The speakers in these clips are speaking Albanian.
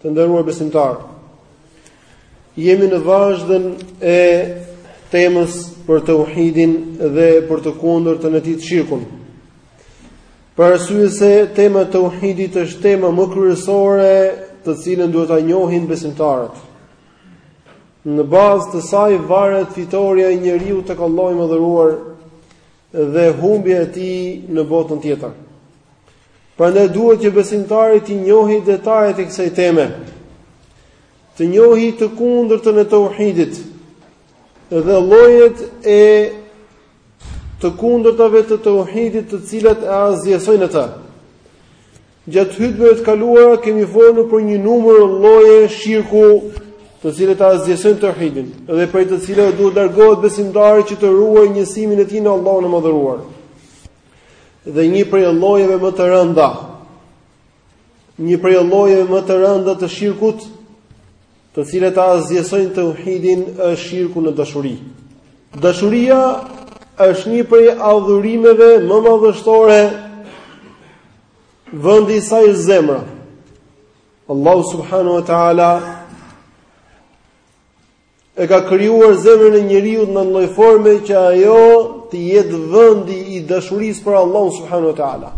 Të nderuar besimtarë, jemi në vazhdën e temës për teuhidin dhe për të kundërtën e tij, shirkun. Për arsye se tema e teuhidit është tema më kryesore të cilën duhet ta njohin besimtarët. Në bazë të saj varet fitorja e e njeriut tek Allahu i Madhëruar dhe humbja e tij në botën tjetër. Prandaj duhet që besimtari t'i njohë detajet e kësaj teme. Të njohë të kundërtën e tauhidit dhe llojet e të kundërtave të tauhidit, të cilat e asgjësojnë atë. Gjatë hutbeve të kaluara kemi folur për një numër lloje shirku, të cilat asgjësojnë tauhidin dhe prej të cilave duhet të largohet besimtari që të ruajë njësimin e tij në Allahun e Madhëruar. Dhe një prej llojeve më të rënda, një prej llojeve më të rënda të shirkut, të cilat asgjësojnë tauhidin është shirku në dashuri. Dashuria është një prej adhurimeve më madhështore vendi i saj është zemra. Allahu subhanahu wa taala E ka krijuar zemrën e njeriut në një lloj forme që ajo të jetë vendi i dashurisë për Allahun subhanahu wa taala.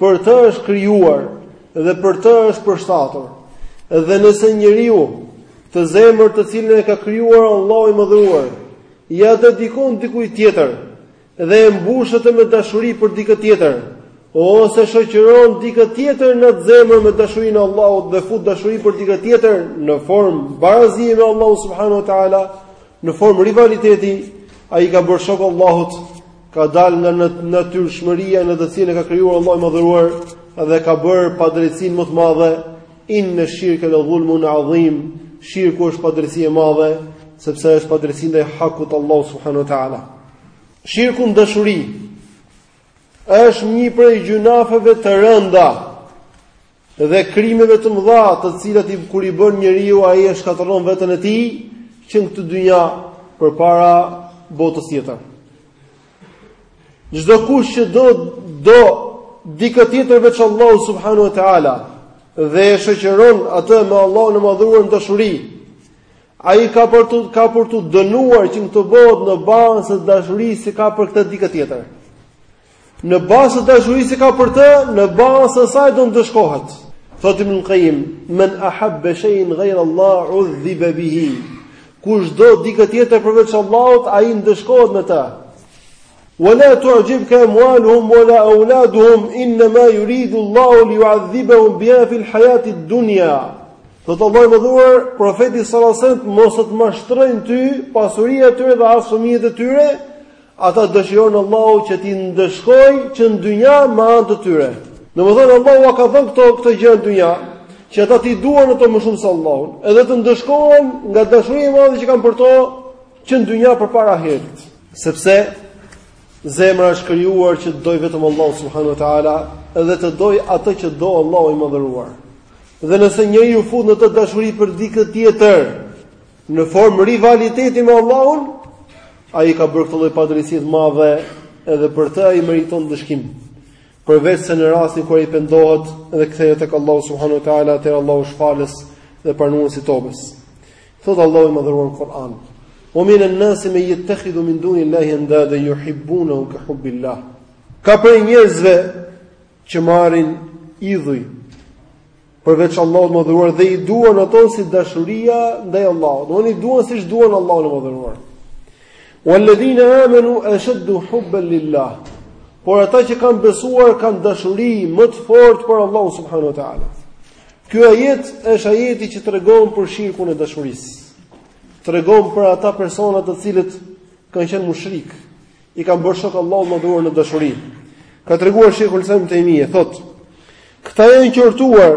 Për të është krijuar dhe për të është përshtatur. Dhe nëse njeriu këtë zemër të cilën e ka krijuar Allahu i madhëruar, ia dedikon dikujt tjetër, dhe e mbush atë me dashuri për dikë tjetër, ose shoqëron dikë tjetër në atë zemër me dashurinë e Allahut dhe fut dashuri për dikë tjetër në formë barazie me Allahun subhanahu wa taala, në formë rivaliteti, ai ka bërë shok Allahut, ka dalë nga natyrshmëria në të cilën e ka krijuar Allahu i madhëruar dhe ka bërë padrejtësinë më të madhe inne shirke le dhulmun adhim, shirku është padrejtësi e madhe, sepse është padrejtësi ndaj hakut të Allahut subhanahu wa taala. Shirku në dashuri është një prej gjynaheve të rënda dhe krimeve të mëdha, të cilat i kur i bën njeriu ai e shkatërron veten e tij që në këtë dynja përpara botës tjetër. Çdo kush që do do dikë tjetër veç Allahut subhanahu wa taala dhe e shoqëron atë me Allahun e madhëruar në dashuri, Ai ka për të ka për t'u dënuar që në këtë botë në bazë të dashurisë që ka për këtë dikë tjetër. Në bazë të dashurisë që ka për të, në bazë të saj do ndëshkohet. Thotë Ibn Kajim, men ahabba shay'an ghayra Allah udhiba bihi. Kush do dikë tjetër përveç Allahut, ai ndëshkohet me të. Wa la tu'jibka amwaluhum wa la awladuhum inna ma yuridu Allahu li yu'adhibahum biha fi al-hayati ad-dunya. Thotë Allahu i Madhëruar profetit sallallahu alaihi wasallam mos të mashtrojnë ty pasuria e tyre dhe as fëmijët e tyre, ata dëshiron Allahu që t'i ndëshkojë që në dynja me anë të tyre. Domethënë Allahu ua ka dhënë këto këtë gjë në dynja, që ata t'i duan ato më shumë se Allahun, edhe të ndëshkohen nga dashuria e madhe që kanë për to, Që në dynja përpara ahiretit, sepse zemra është krijuar që të dojë vetëm Allahun subhanahu wa taala dhe të dojë atë që do Allahu i Madhëruar. Dhe nëse njeriu fut në të dashuri për dikë tjetër në formë rivaliteti me Allahun, ai ka bërë këtë lloj padrejësie të madhe edhe për të ai meriton ndëshkim. Përveç se në rastin kur ai pendohet dhe kthehet tek Allahu subhanahu wa taala, atëherë Allahu është falës dhe pranues i tobës. Thotë Allahu i Madhëruar në Kur'an: "Wa min an-nasi man yattakhidhu min duni Allahi andada yuhibbunahum ka hubbillah." Ka prej njerëzve që marrin idhuj përveç Allahut të Madhëruar dhe i duan ato si dashuria ndaj Allahut. I duan siç duan Allahun e Madhëruar. Walladhina amanu ashaddu hubban lillah. Por ata që kanë besuar kanë dashuri më të fortë për Allahun subhanuhu teala. Ky ajet është ajeti që tregon për shirkun e dashurisë. Tregon për ata persona të cilët kanë qenë mushrik, i kanë bërë shok Allahut të Madhëruar në dashuri. Ka treguar Shejhul Islam Ibn Tejmije, thotë: Këta janë qortuar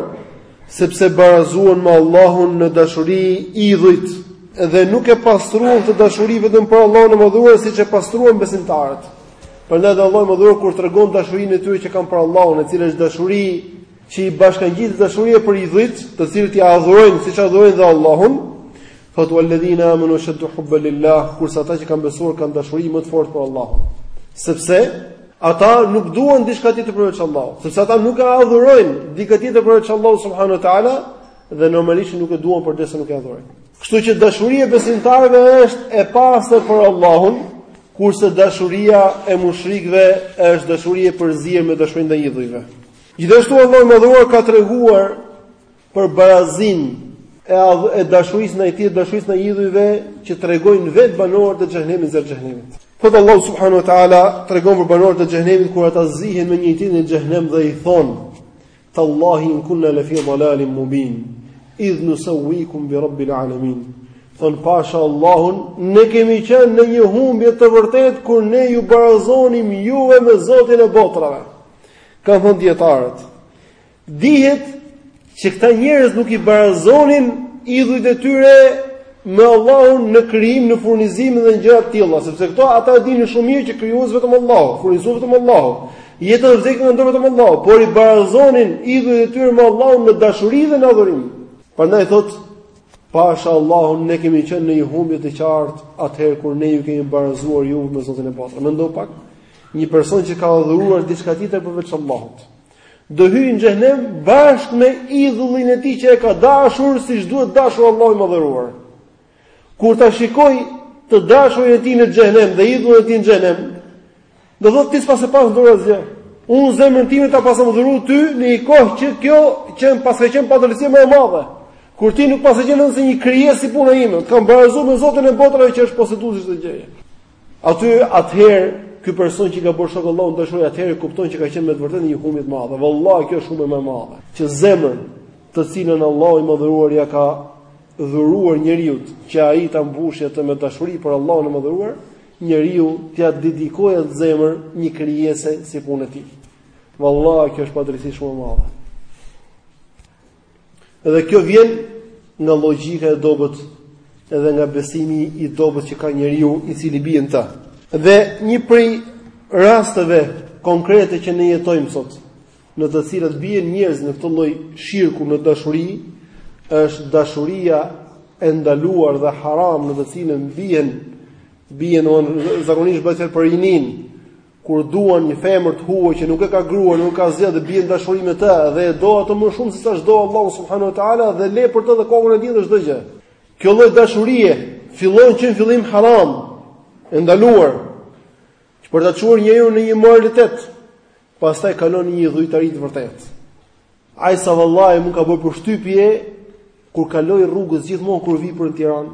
sepse barazuan me Allahun në dashuri idhujt dhe nuk e pastruan atë dashuri vetëm për Allahun e Madhëruar siç e pastruan besimtarët. Prandaj Allahu i Madhëruar kur tregon dashurinë e tyre që kanë për Allahun, e cila është dashuri që i bashkëngjitet dashuria për idhujt, të cilët i adhurojnë siç adhurojnë dhe Allahun, thotë walladhina amanu ashaddu hubban lillah, kurse ata që kanë besuar kanë dashuri më të fortë për Allahun. Sepse ata nuk duan diçka tjetër përveç Allahut, sepse ata nuk adhurojnë diçka tjetër përveç Allahut subhanahu wa taala dhe normalisht nuk e duan përderisa nuk e adhurojnë. Kështu që dashuria e besimtarëve është e pastër për Allahun, kurse dashuria e mushrikëve është dashuri e përzier me dashurinë ndaj idhujve. Gjithashtu Allahu i Madhëruar ka treguar për barazinë e e dashurisë ndaj tij, dashurisë ndaj idhujve që tregojnë vetë banorët e xhehenemit dhe xhehenemit. Thotë Allahu subhanahu wa taala tregon për banorët e xhehenemit kur ata zihen me njëri-tjetrin në xhehenem dhe i thonë: "Tallahi in kunna la fi dhalalin mubin, idh nusawwikum bi rabbil alamin." Thonë pasha Allahun, ne kemi qenë në një humbje të vërtetë kur ne ju barazonim juve me Zotin e botërave. Kanë thënë dijetarët, dihet që këta njerëz nuk i barazonin idhujt e tyre me Allahun në krijim, në furnizim dhe në gjëra të tilla, sepse këto ata e dinin shumë mirë që krijues vetëm Allahu, furnizues vetëm Allahu. Jeta dhe vdekja i ka n'dorë vetëm Allahu, por i barazonin idhujt e tyre me Allahun në dashuri dhe në adhurim. Prandaj thotë Pasha Allahun ne kemi qenë në një humbje të qartë atëherë kur ne ju kemi barazuar ju me Zotin e botërave. Mendo pak. Një person që ka adhuruar diçka tjetër përveç Allahut, do hyjë në xhehenem bashkë me idhullin e tij që e ka dashur siç duhet dashur Allahu i madhëruar. Kur ta shikojë të dashurin e tij në xhehenem dhe idhullin e tij në xhehenem, do thotë ti s'paske pas n'dorë asgjë. Unë zemrën time ta paskam dhuruar ty në një kohë që kjo që paska qenë padrejtësia më e madhe. Kur ti nuk paske qenë veçse një krijesë si puna ime, të kam barazuar me Zotin e botërave që është poseduesi i çdo gjëje. Aty atëherë ky person që i ka bërë shok Allahut në dashuri atëherë kupton që ka qenë me të vërtetë në humbje të madhe. Vallahi kjo është shumë e madhe. Që zemrën të cilën Allahu i madhëruar ia ka dhuruar njeriut që ai ta mbushë atë me dashuri për Allahun e madhëruar, njeriu t'ia dedikojë atë zemër një krijese si puna e tij. Vallahi kjo është padrejtësi shumë e madhe. Dhe kjo vjen nga logjika e dobët edhe nga besimi i dobët që ka njeriu i cili bie në këtë. Dhe një prej rasteve konkrete që ne jetojmë sot, në të cilat bien njerëzit në këtë lloj shirku në dashuri, është dashuria e ndaluar dhe haram në të cilën bien bien on zakonisht bëhet për rininë, Kur duan një femër të huaj që nuk e ka gruan, nuk e ka asgjë dhe bie në dashuri me të dhe e do atë më shumë se sa ç'do Allahun subhanahu wa taala dhe le për të dhe kokën e tij dhe çdo gjë. Kjo lloj dashurie fillon që në fillim haram, e ndaluar. Që për ta çuar njeriun në imoralitet, pastaj kalon në idhujtari të vërtetë. Aq sa vallahi mu më ka bërë përshtypje kur kaloj rrugës gjithmonë kur vij për në Tiranë.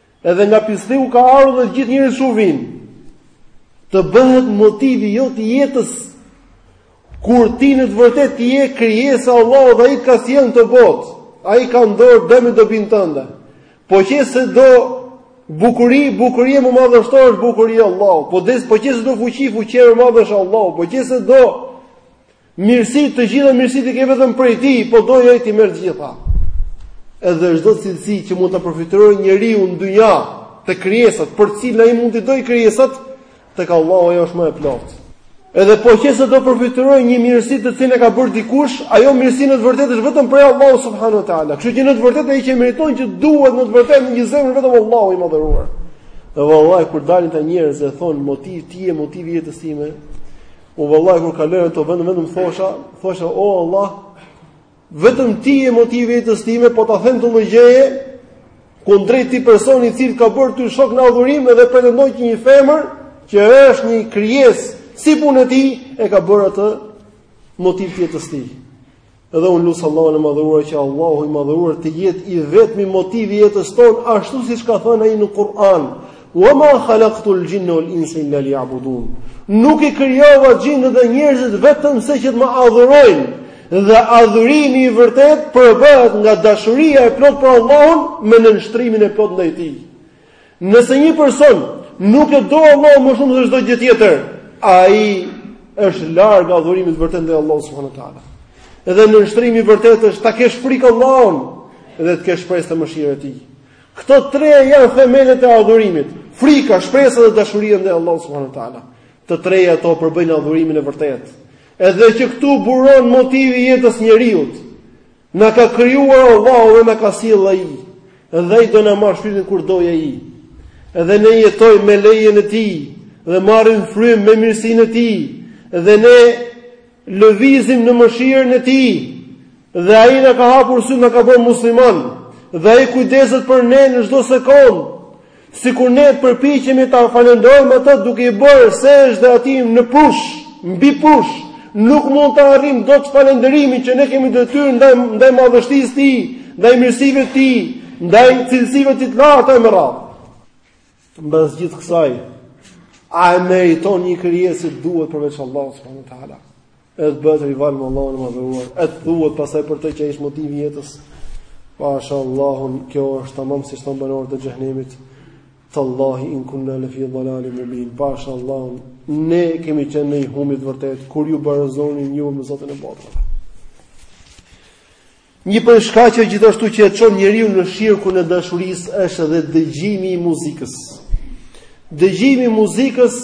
Edhe nga pislliku ka ardhur dhe gjithë njerëzit shkojnë vijnë. Të bëhet motivi jot i jetës. Kur ti në të vërtetë ti je krijesa e Allahut dhe ai të ka sjellë në këtë botë. Ai ka n'dorë dëmin dobinë tënde. Po qe se do bukuri, bukuria më madhështore është bukuria e Allahut. Po des po qe se do fuqi, fuqia më madhështore është Allahu. Po qe se do Mirësi të gjitha mirësitë i ke vetëm prej tij, po dojë ai t'i merr të gjitha. Edhe çdo cilësi që mund ta përfitojë njeriu në dynja te krijesat, për të cilën ai mund t'i dojë krijesat, tek Allahu ajo është më e plotë. Edhe po qe se do përfitojë një mirësi të cilën e ka bërë dikush, ajo mirësi në të vërtetë është vetëm prej Allahut subhanahu wa taala. Kështu që në të vërtetë ai që e meriton që duhet në të vërtetë me zemër vetëm Allahu i madhëruar. Dhe vallahi kur dalin ca njerëz e thonë motiv ti je motivi i jetës sime, O vallahi kur kaloja në ato vende vetëm thosha, thosha o Allah, vetëm ti je motivi i jetës time, po ta them të llogjeje kundrejt atij personi i cili ka bërë ty shok në adhurim dhe pretendon që një femër që është një krijesë si punë e tij e ka bërë atë motiv të jetës së tij. Edhe unë lus Allahun e madhëruar që Allahu i madhëruar të jetë i vetmi motiv i jetës tonë, ashtu siç ka thënë ai në Kur'an, wa ma khalaqtu al-jinna wal insa illa liya'budun. Nuk i krijova xhinët dhe njerëzit vetëm se që të më adhurojnë. Dhe adhurimi i vërtetë përbëhet nga dashuria e plotë për Allahun me nënshtrimin e plotë ndaj tij. Nëse një person nuk e do Allahun më shumë se çdo gjë tjetër, ai është larg adhurimit të vërtetë ndaj Allahut subhanuhu teala. Dhe nënshtrimi i vërtetë është ta kesh frikë Allahun dhe të kesh shpresë te mëshira e Tij. Këto treja janë themelet e adhurimit: frika, shpresa dhe dashuria ndaj Allahut subhanuhu teala. Të treja ato përbëjnë adhurimin e vërtetë. Edhe që këtu buron motivi i jetës njeriut. Na ka krijuar Allahu dhe na ka sjellë ai. Dhe ai do na marrë shpirtin kur të dojë ai. Dhe ne jetojmë me lejen e tij dhe marrim frymë me mirësinë e tij dhe ne lëvizim në mëshirën e tij. Dhe ai na ka hapur sytë, na ka bërë muslimanë. Dhe ai kujdeset për ne në çdo sekond. Sikur ne të përpiqemi ta falënderojmë Atë duke i bërë sexhde atij në prush, mbi prush, nuk mund ta arrijmë dot falënderimin që ne kemi detyrë ndaj ndaj madhështisë së tij, ndaj mirësive të tij, ndaj cilësive të tij të larta e me radhë. Mbas gjithë kësaj, a e meriton një krijesë të duhet përveç Allahut subhanuhu teala? E të bëhet rival me Allahun e madhëruar E të thuhet pastaj për të që ai është motivi i jetës Pasha Allahun Kjo është tamam siç thonë banorët e xhehenemit Tallahi in kunna lefi dhalalin mubin Pasha Allahun Ne kemi qenë në një humbje të vërtetë Kur ju barazonim juve me Zotin e botëve Një prej shkaqeve gjithashtu që e çon njeriu në shirkun e dashurisë është edhe dëgjimi i muzikës. Dëgjimi i muzikës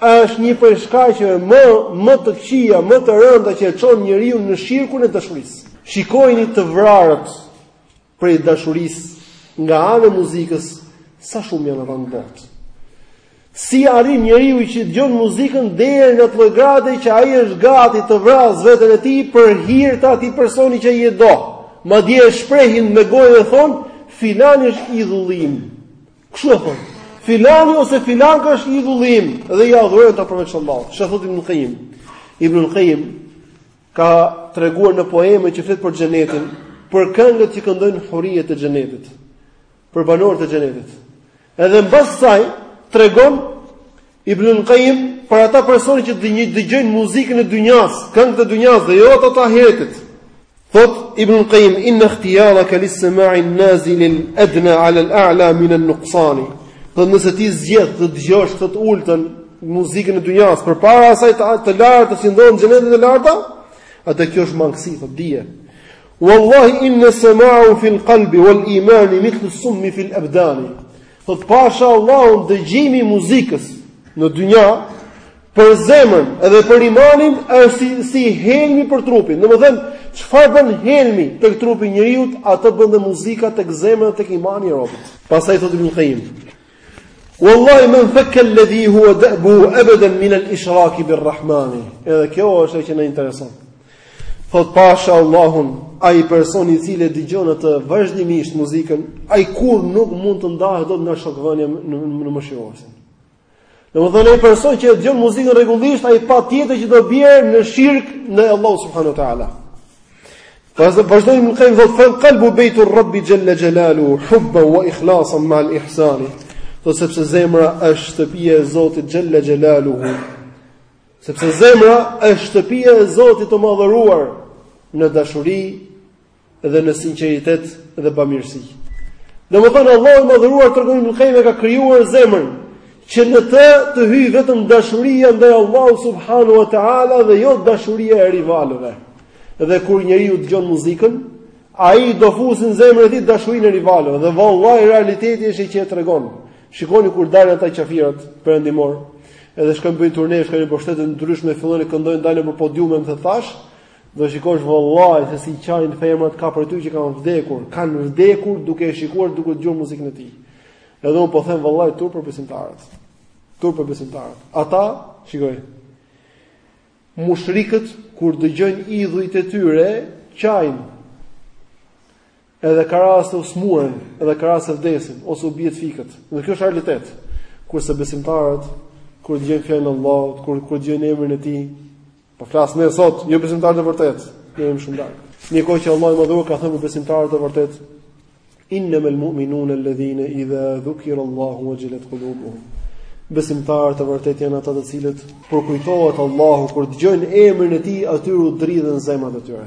është një prej shkaqeve më më të këqija, më të rënda që e çon njeriu në shirkun e dashurisë. Shikojini të vrarët prej dashurisë nga anë e muzikës, sa shumë janë anembanë botës. Si arrin njeriu që dëgjon muzikën deri në atë lloj grade që ai është gati të vrasë veten e tij për hir të atij personi që ai e do. Madje e shprehin me gojë dhe thonë, filani është idhulli im. Kështu e thonë. Filani ose filanka është idhulli im dhe i adhurojnë ata përveç Allahut. Çfarë thotë Ibnul Qayyim? Ibnul Qayyim ka treguar në poemën që flet për xhenetin, për këngët që këndojnë huritë e xhenetit, për banorët e xhenetit. Edhe mbas saj tregon Ibn Qayyim për ata personi që dëgjojnë muzikën e dynjas, këngët e dynjas dhe jo ato të ahiretit. Thot Ibn Qayyim inna ikhtiyaraka lis-sama'i an-nazil al-adna 'ala al-a'la min an-nuqsan. Thotë nëse ti zgjedh të dëgjosh të ultën muzikën e dynjas përpara asaj të, të lartës në xhenetet e larta, atëherë kjo është mangësi, thotë dije. Wallahi inna sama'ahum fil qalbi wal iman mithl as-summ fi al-abdan. Thot pasha Allahun dëgjimi i muzikës në dynja për zemrën edhe për imanin është si si helmi për trupin. Domethënë, çfarë bën helmi tek trupi i njeriut, atë bën dhe muzika tek zemra e tek imani i robit. Pastaj thotë Ibn Qayyim. Wallahi ma-nfakka alladhi huwa da'buhu abadan min al-ishrak bir-rahman. Edhe kjo është ajo që na intereson. Thot pasha Allahun, ai person i cili e dëgjon atë vazhdimisht muzikën, ai kurrë nuk mund të ndahet dot nga shokvënia në në Mëshiruesin. Domethënë ai person që e dëgjon muzikën rregullisht, ai patjetër që do bjerë në shirk në Allahu subhanahu wa taala. Pastaj vazhdon Ibn Qayyim thot fal qalbu baytu rabbi jalla jalaluhu hubban wa ikhlasan ma al ihsan. Thot sepse zemra është shtëpia e Zotit jalla jalaluhu. Sepse zemra është shtëpia e Zotit të madhëruar në dashuri dhe në sinqeritet dhe bamirësi. Domethënë Allahu i madhëruar, tregon Ibn Qayyim, e ka krijuar zemrën, që në të të hyjë vetëm dashuria ndaj Allahut subhanahu wa ta'ala dhe jo dashuria e rivalëve. Dhe kur njeriu dëgjon muzikën, ai do fusi në zemrën e tij dashurinë e rivalëve dhe vallahi realiteti është ai që e tregon. Shikoni kur dalin ata qafirat perëndimorë, edhe shkojnë bëjnë turne, shkojnë nëpër shtete të ndryshme, fillojnë të këndojnë, dalin nëpër podiume, domethënë, do shikosh vallahi se si qajnë femrat ka prej tyre që kanë vdekur, kanë vdekur duke e shikuar duke dëgjuar muzikën e tij. Edhe unë po them vallahi turp për besimtarët. Turp për besimtarët. Ata, shikoji. Mushrikët kur dëgjojnë idhujt e tyre, qajnë. Edhe ka raste sëmuren, edhe ka raste vdesin ose u bie të fikët. Dhe kjo është realitet. Kurse besimtarët kur dëgjojnë fjalën e Allahut, kur kur dëgjojnë emrin e tij, po flas ne sot, jo besimtarët e vërtetë, ne jemi shumë larg. Në një kohë që Allahu i madhëruar ka thënë për besimtarët e vërtetë, innamal mu'minuna alladhina idha dhukira Allahu wajilat qulubuhum. Besimtarët e vërtetë janë ata të cilët kur kujtohet Allahu, kur dëgjojnë emrin e tij, atyre u dridhen zemrat e tyre.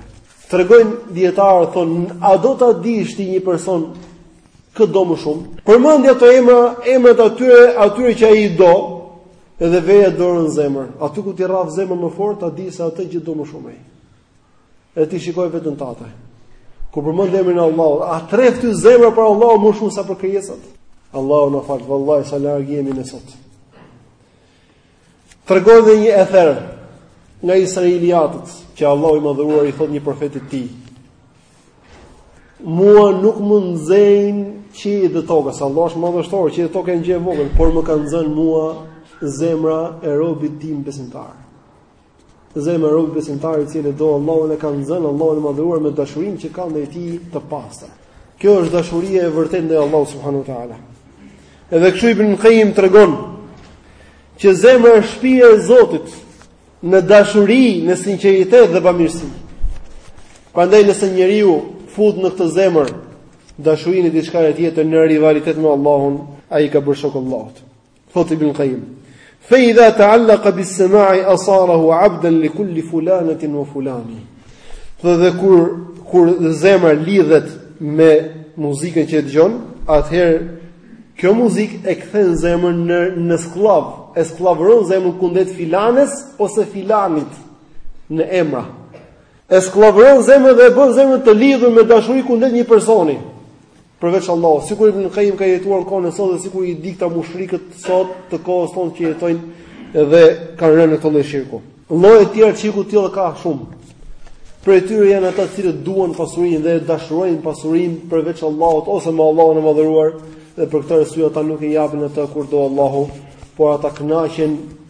Tregojnë dietarët thonë, a do ta dish ti një person kë do më shumë? Përmendja ato emra, emrat atyre, atyre që ai i do, edhe veja dorën në zemër. Aty ku t'i rrah zemra më fort, ta dish se atë që do më shumë ai. Edhe ti shikoj veten tate. Kur përmend emrin e Allahut, a t'rreh ty zemra për Allahun më shumë sa për krijesat? Allahu na fal, vallahi sa larg jemi ne sot. Tregon dhe një ether nga israeliatët, që Allahu i madhëruar i thot një profeti të tij. Mua nuk më nxejnë qielli dhe toka, sa Allahu është madhështor, qielli dhe toka janë gjë e vogël, por më ka nxënë mua zemra e robit tim besimtar. Zemra e robit besimtar i cili do Allahun e ka nxënë Allahun e madhëruar me dashurinë që ka ndaj tij të pastër. Kjo është dashuria e vërtetë ndaj Allahut subhanahu wa teala. Edhe kështu Ibn Qayyim tregon që zemra është shpia e Zotit në dashuri, në sinqeritet dhe bamirësi. Prandaj nëse njeriu fut në këtë zemër dashurinë e diçka tjetër në rivalitet me Allahun, ai ka bërë shok Allahut. Thot Ibn Qayyim, "Fa idha ta'allaqa bis-sama'i asarahu 'abdan li kulli fulanatin wa fulani." Dhe, dhe kur kur zemra lidhet me muzikën që dëgjon, atëherë kjo muzikë e kthen zemrën në në skllav, e skllavëron zemrën kundrejt filanes ose filanit në emra. E skllavëron zemrën dhe e bën zemrën të lidhur me dashuri kundrejt një personi përveç Allahut. Sikur Ibn Qayyim ka jetuar në kohën e sotme, sikur i dikta mushrikët sot të kohës tonë që jetojnë dhe kanë rënë në këtë lloj shirku. Lloje të tjera shirku të tilla ka shumë. Prej tyre janë ata të cilët duan pasurinë dhe dashurojnë pasurinë përveç Allahut ose me Allahun e madhëruar, dhe për këtë arsye ata nuk e japin atë kur do Allahu, por ata kënaqen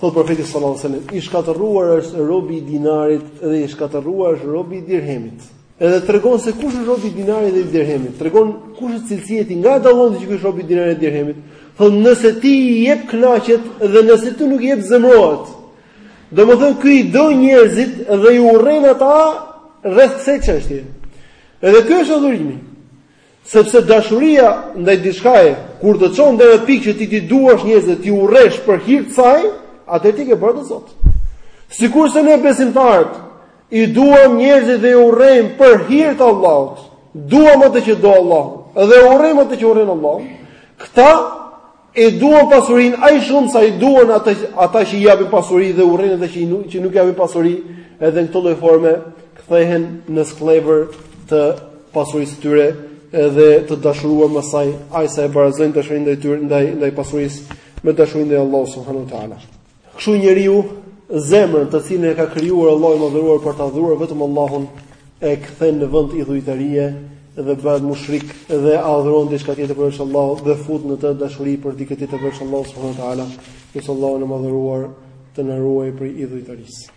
Thot profeti sallallahu alajhi wasallam, i shkatërruar është robi i dinarit dhe i shkatërruar është robi i dirhemit. Edhe tregon se kush është robi i dinarit dhe i dirhemit. Tregon kush është cilësia e tij, nga dallon ti që ky është robi i dinarit dhe i dirhemit. Thot nëse ti i jep kënaqet dhe nëse ti nuk i jep zemrohet. Domethën ky i do njerëzit dhe i urren ata rreth kësaj çështje. Edhe ky është adhurimi. Sepse dashuria ndaj diçkaje, kur të çon deri në pikë që ti t'i duash njerëzit, t'i urresh për hir të saj, atëherë ti ke bërë atë Zot. Sikurse ne besimtarët i duam njerëzit dhe i urrejmë për hir të Allahut. Duam atë që do Allahu dhe urrejmë atë që urren Allahu. Këta E duan pasurinë aq shumë sa i duan ata ata që i japin pasuri dhe urrejnë ata që nuk që nuk japin pasuri, edhe në këtë lloj forme kthehen në skllevër të pasurisë së tyre edhe të dashuruar me saj, aq sa e barazojnë dashurinë ndaj tyre ndaj ndaj pasurisë me dashurinë ndaj Allahut subhanahu wa teala. Kështu njeriu zemrën të cilën e ka krijuar Allahu i Madhëruar për të adhuruar vetëm Allahun e kthen në vend idhujtarie dhe bëhet mushrik dhe adhuron diçka tjetër përveç Allahut dhe fut në të dashuri për dikë tjetër përveç Allahut subhanahu wa taala, që Allahu i Madhëruar të na ruajë prej idhujtarisë.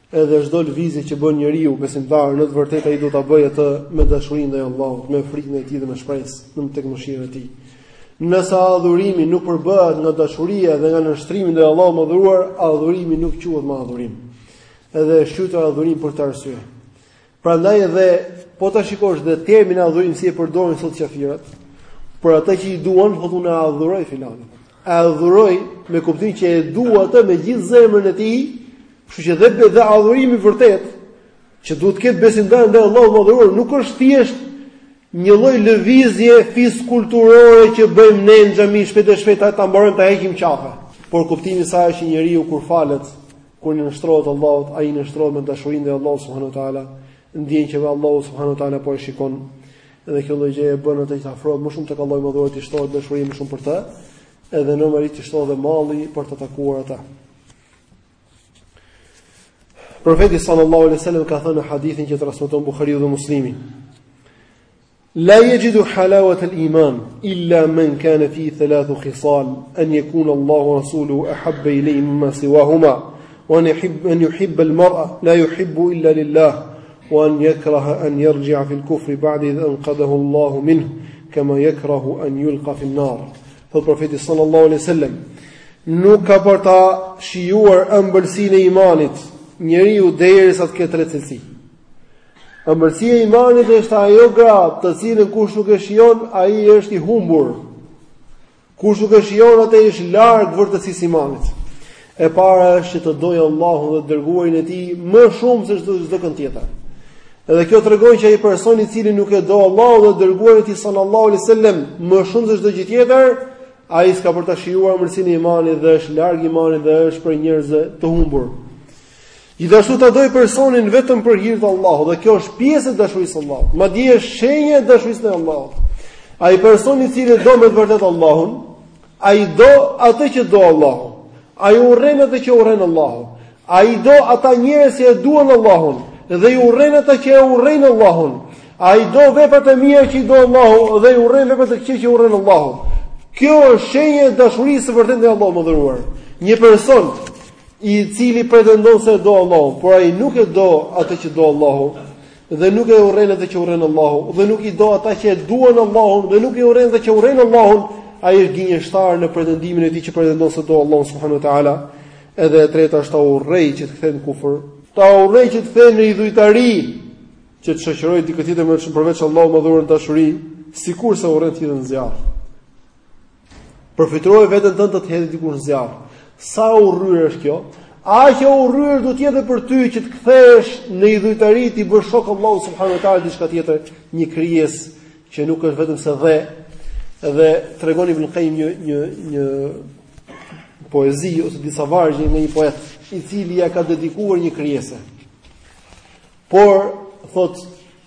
Edhe çdo lëvizje që bën njeriu besimtar, në të vërtetë ai do ta bëjë atë me dashurinë ndaj Allahut, me frikën e Tij dhe me shpresën tek mëshira e Tij. Nëse adhurimi nuk përbëhet nga dashuria dhe nga nënshtrimi ndaj Allahut të Madhëruar, adhurimi nuk quhet më adhurim. Edhe është quajtur adhurim për këtë arsye. Prandaj edhe po ta shikosh dhe termin adhurim si e përdorin sot qafirat, për ata që i duan, thotë unë adhuroj filanin. E adhuroj me kuptim që e dua atë me gjithë zemrën e tij, kështu që dhe dhe adhurimi vërtet që duhet të ketë besimtari ndaj Allahut të Madhëruar, nuk është thjesht një lloj lëvizje fizkulturore që bëjmë ne në xhami shpejt e shpejt ta mbarojmë ta heqim qafe. Por kuptimi i saj është që njeriu kur falet Kur i nënshtrohet Allahut, ai i nënshtrohet me dashurinë e Allahut subhanahu wa taala, ndjen që Allahu subhanahu wa taala po e shikon dhe kjo lloj gjëje bën atë të afrohet më shumë tek Allahu i Madhëruar të shtohet dashuria më shumë për të, edhe në mëri të shtohet dhe malli për të takuar atë. Profeti sallallahu alaihi wasallam ka thënë në hadithin që transmeton Buhariu dhe Muslimi. لا يجد حلاوة الإيمان إلا من كان فيه ثلاث خصال أن يكون الله ورسوله أحب إليه مما سواهما وأن يحب, أن يحب المرأة لا يحب إلا لله وأن يكره أن يرجع في الكفر بعد إذ أنقذه الله منه كما يكره أن يلقى في النار فالبروفيت صلى الله عليه وسلم نوكا برطا شيور ta shijuar ëmbëlsinë e imanit Ëmbëlsia e imanit është ajo gradë, të cilën kush nuk e shijon, ai është i humbur. Kush nuk e shijon atë është larg vërtetësisë së imanit. E para është që të dojë Allahun dhe të dërguarin e tij më shumë se çdo çdo kënd tjetër. Edhe kjo tregon që ai person i cili nuk e do Allahun dhe të dërguarin e tij sallallahu alaihi wasallam më shumë se çdo gjë tjetër, ai s'ka për ta shijuar ëmbëlsinë e imanit dhe është larg imanit dhe është prej njerëzve të humbur. Gjithashtu ta dojë personin vetëm për hir të Allahut dhe kjo është pjesë e dashurisë së Allahut. Madje është shenjë e dashurisë së Allahut. Ai person i cili do me të vërtetë Allahun, ai do atë që do Allahu. Ai urren atë që urren Allahu. Ai do ata njerëz që e duan Allahun dhe i urren ata që e urrejnë Allahun. Ai do veprat e mira që i do Allahu dhe i urren veprat e këqija që urren Allahu. Kjo është shenjë e dashurisë së vërtetë ndaj Allahut të Madhëruar. Një person i cili pretendon se e do Allahun, por ai nuk e do atë që do Allahu dhe nuk e urren atë që urren Allahu dhe nuk i do ata që e duan Allahun dhe nuk i urren ata që urrejnë Allahun, ai është gënjeshtar në pretendimin e tij që pretendon se do Allahun subhanahu wa taala. Edhe e treta është ta urrejë që të kthehet në kufër, ta urrejë që të kthehet në idhujtari, që të shoqërojë dikë tjetër më shumë përveç Allahut të Madhëruar në dashuri, sikurse urren të hidhet në zjarr. Përfytyroje veten tënde të të hedhë dikush në zjarr. Sa e urryer është kjo? Aq e urryer do të jetë për ty që të kthehesh në idhujtari t'i bësh shok Allahu subhanahu wa taala diçka tjetër, një krijesë që nuk është vetëm se dhe dhe tregon Ibn Qayyim një një një poezi ose disa vargje nga një poet i cili ia ka dedikuar një krijese. Por thotë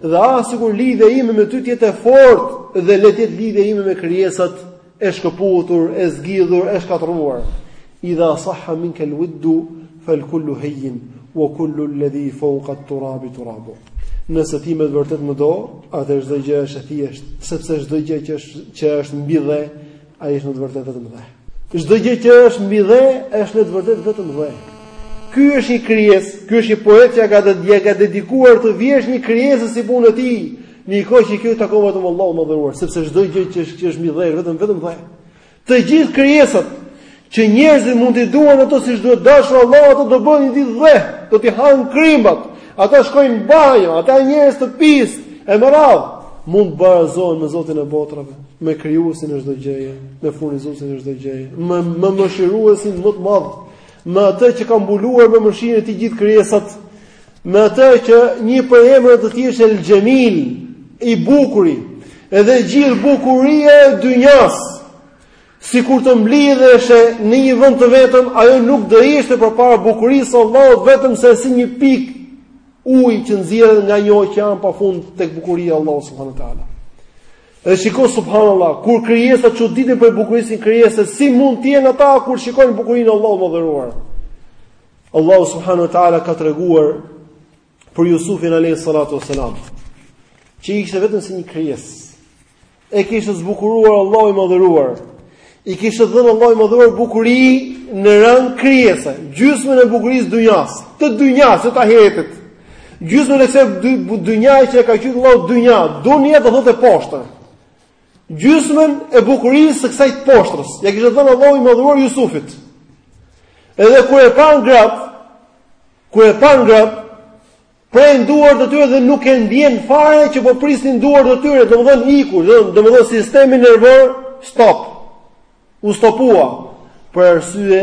Dhe ah sikur lidhja ime me ty të jetë e fortë dhe le të jetë lidhja ime me krijesat e shkëputur, e zgjidhur, e shkatërruar. Idha sahha minka al-widdu fal kullu hayyin wa kullu alladhi fawqa at-turabi turabu. Nëse ti me të vërtetë më do, atëherë çdo gjë është e thjeshtë, sepse çdo gjë që është që është mbi dhe Ai është në të vërtetë vetëm dhe. Çdo gjë që është mbi dhe është në të vërtetë vetëm dhe. Ky është një krijesë, ky është një poet që ia ka dedikuar këtë vjershë një krijese si puna e tij. Në një kohë që kjo i takon vetëm Allahut të madhëruar, sepse çdo gjë që është që është mbi dhe është vetëm vetëm dhe. Të gjithë krijesat Që njerëzit mund t'i duan ato siç duhet dashur Allahu, ata do bëhen një ditë dhe, do t'i hanë krimbat. Ata shkojnë në banjo, ata njerëz të pisët, e me radhë, mund të barazohen me Zotin e botrave, me krijuesin e çdo gjëje, me furnizuesin e çdo gjëje, me mëshiruesin më të madh, me atë që ka mbuluar me mëshirën e tij gjithë krijesat, me atë që një prej emrave të tij është El Xhemil, i bukuri, edhe gjithë bukuria e dynjas. Sikur të mblidheshe në një vend të vetëm, ajo nuk do ishte përpara bukurisë së Allahut vetëm se si një pikë uji që nxirret nga një oqean pa fund tek bukuria e Allahut subhanehu ue teala. Dhe shiko subhanallah, kur krijesat çuditen për bukurinë e krijesës, si mund të jenë ata kur shikojnë bukurinë e Allahut të madhëruar? Allahu subhanehu ue teala ka treguar për Jusufin alayhi salatu wasalam, që ishte vetëm se një krijesë. E kishte zbukuruar Allahu i madhëruar. I kishte dhënë Allahu i madhëruar bukuri në rang krijese, gjysmën e bukurisë së dynjasë, të dynjas së tahetit. Gjysmën e kësaj dynjaje që e ka quajtur Allahu dynja, dunia do thotë e poshtër. Gjysmën e bukurisë së kësaj të poshtrës. Ia kishte dhënë Allahu i madhëruar Jusufit. Edhe kur e panë gratë, Kur e panë gratë, prenë duart e tyre dhe nuk e ndjenë fare që po prisnin duart e tyre, domethënë iku, domethënë sistemi nervor stop. U stopua për arsye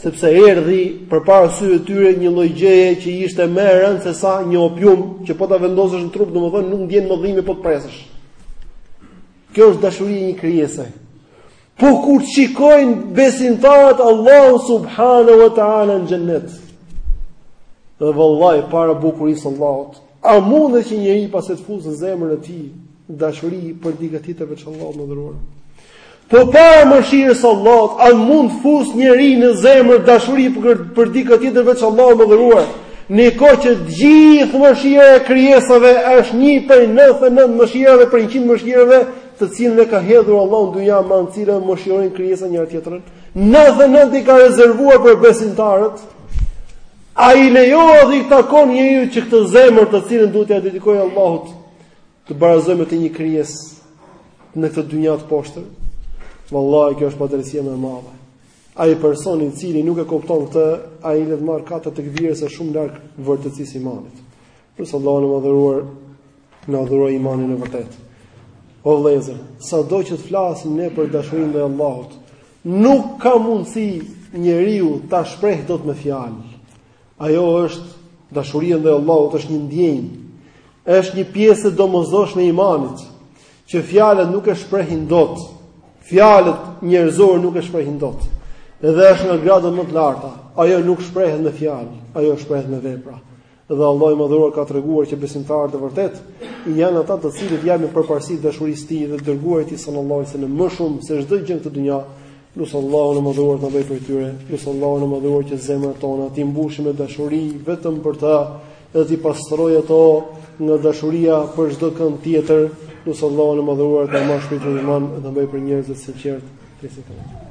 sepse erdhi përpara syve të tyre një lloj gjëje që ishte më e rëndë se sa një opium që po ta vendosësh në trup, domethënë nuk ndjen më dhimbje po të presësh. Kjo është dashuria e një krijese. Po kur të shikojnë besimtarët Allahun subhanahu wa taala në xhennet. Dhe vallahi para bukurisë së Allahut, a mundet që njeriu pas të fusë në zemrën e tij dashuri për dikë tjetër veç Allahut të Madhëruar? Po para mëshirës së Allahut, a mund të fusë njeriu në zemër dashuri për për dikë tjetër veç Allahut të Madhëruar? Në kohë që e gjithë mëshira e krijesave është një prej 99 mëshirave prej 100 mëshirave të cilën e ka hedhur Allahu në dynja me anë të cilës mëshirojnë krijesat njëra tjetrën, 99 i ka rezervuar për besimtarët. A i lejohet dhe i takon njeriut që këtë zemër të cilën duhet t'ia dedikojë Allahut, të barazojë me të një krijesë në këtë dynja të poshtër. Vallahi kjo është padrejësia më e madhe. Ai personi i cili nuk e kupton këtë, ai le të marrë katër tekbire se shumë larg vërtetësisë së imanit. Lus Allahun e Madhëruar, të na dhurojë imanin e vërtetë. O vëllezër, sado që të flasim ne për dashurinë ndaj Allahut, nuk ka mundësi njeriu ta shprehë dot me fjalë. Ajo është, dashuria ndaj Allahut është një ndjenjë, është një pjesë e domosdoshme e imanit, që fjalët nuk e shprehin dot, fjalët njerëzore nuk e shprehin dot, edhe është nga gradët më të larta, ajo nuk shprehet me fjalë, ajo shprehet me vepra. Dhe Allahu i Madhëruar ka treguar që besimtarët e vërtetë janë ata të cilët japin përparësi dashurisë së Tij dhe dërguarit të Tij sallallahu alaihi wasallam më shumë se çdo gjë në këtë dynja. Lus Allahun e Madhëruar të na bëjë prej tyre, lus Allahun e Madhëruar që zemrat tona t'i mbushë me dashuri vetëm për ta, dhe t'i pastrojë ato nga dashuria për çdo kënd tjetër, lus Allahun e Madhëruar të na shtojë imanin dhe të na bëjë prej njerëzve të sinqertë, të sinqertë.